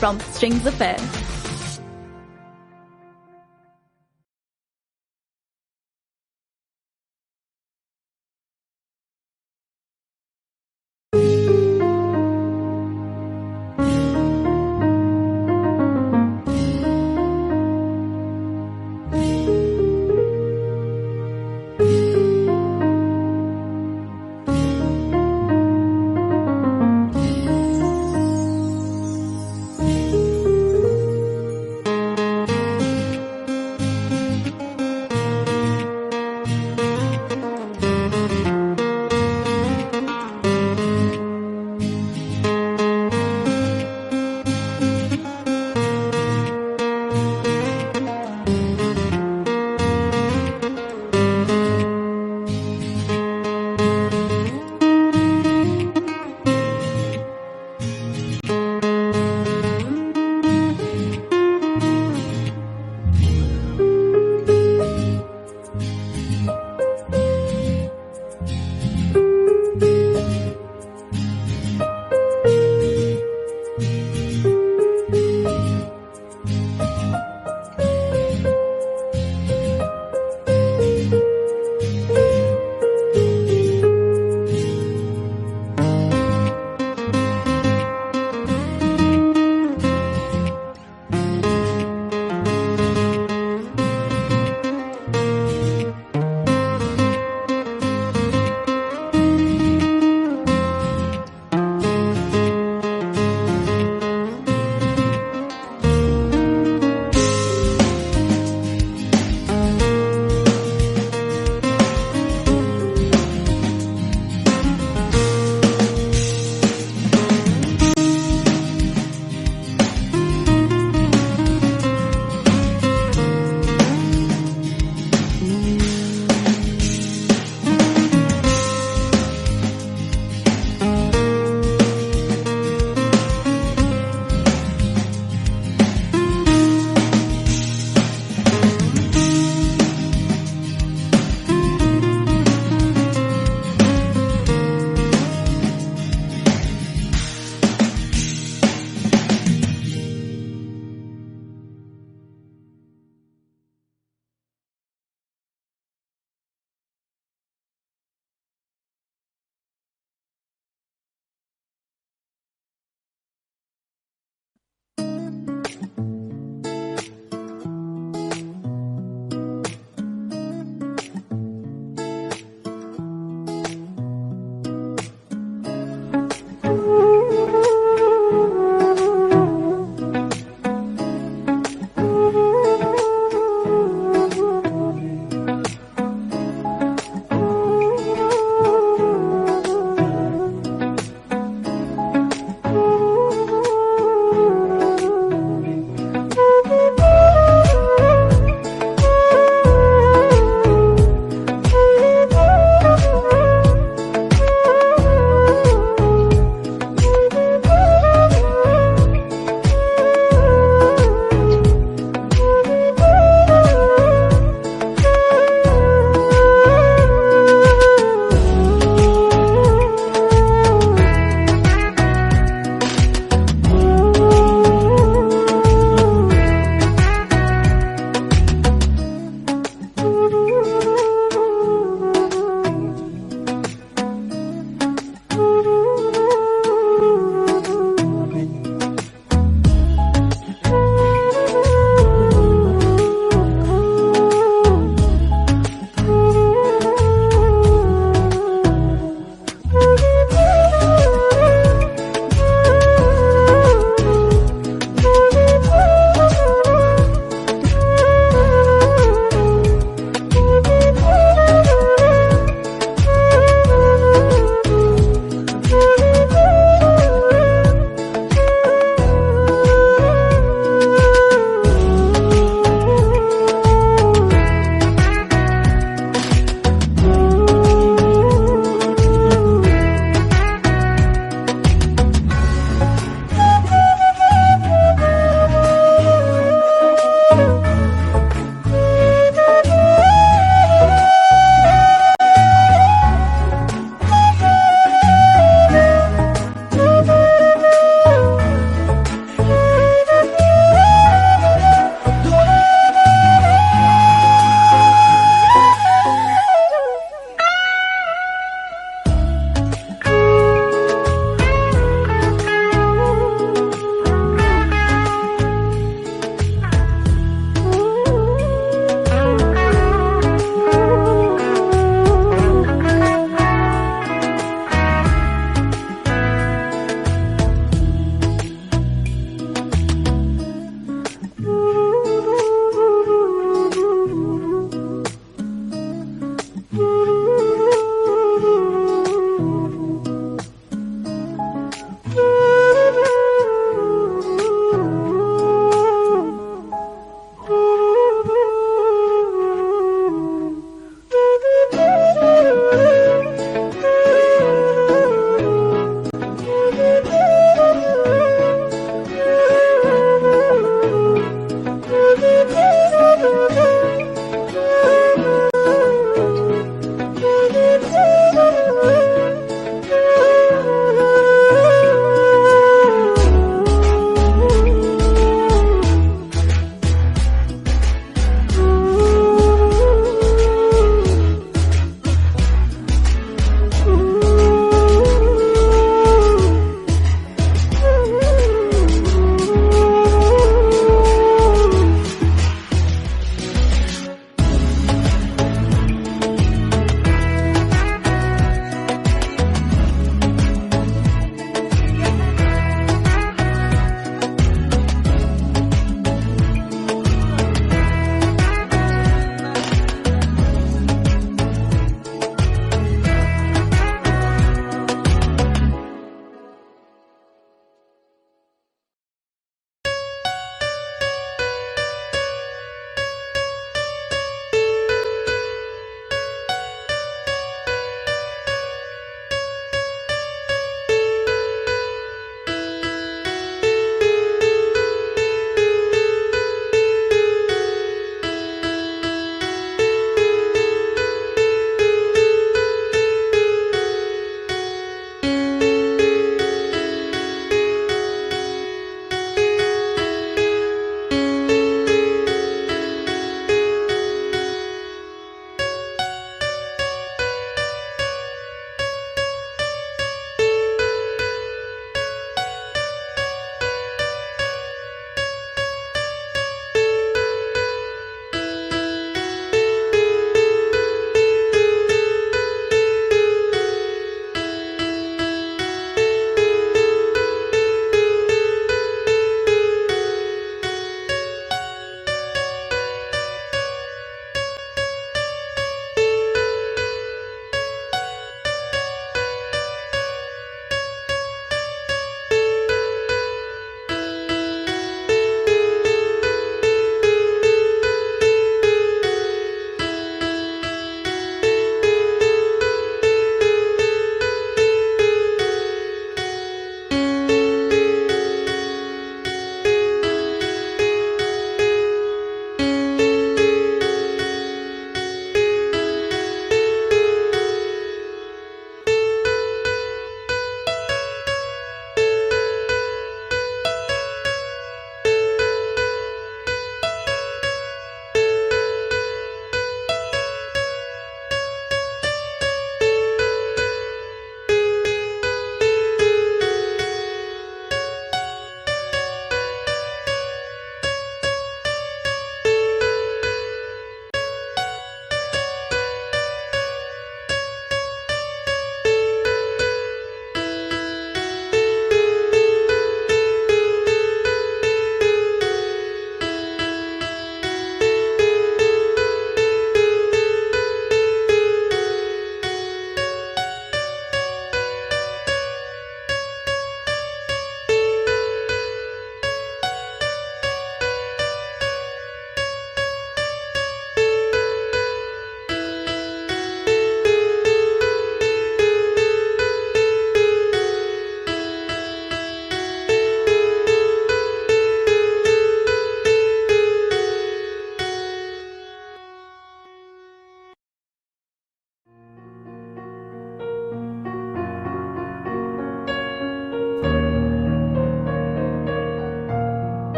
from Strings Affair.